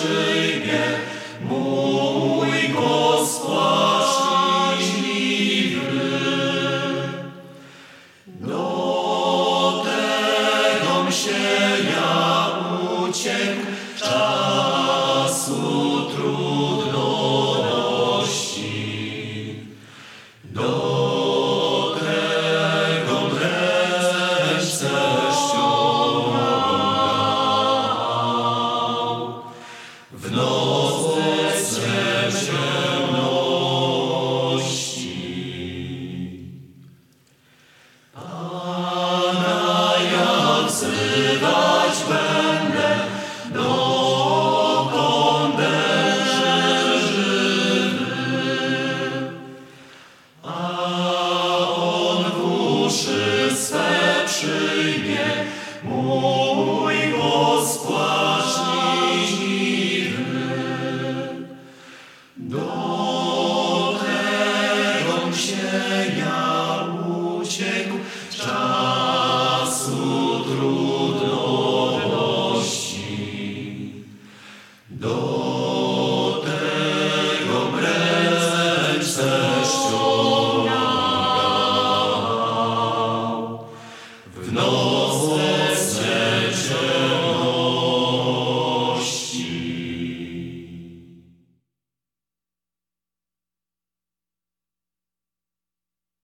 przyjmie mój gosłaśliwy. Do tegom się ja uciekł czasu wzywać będę dokąd żywy. A on w uszy swe przyjmie mój głos płaczliwy. Do tego się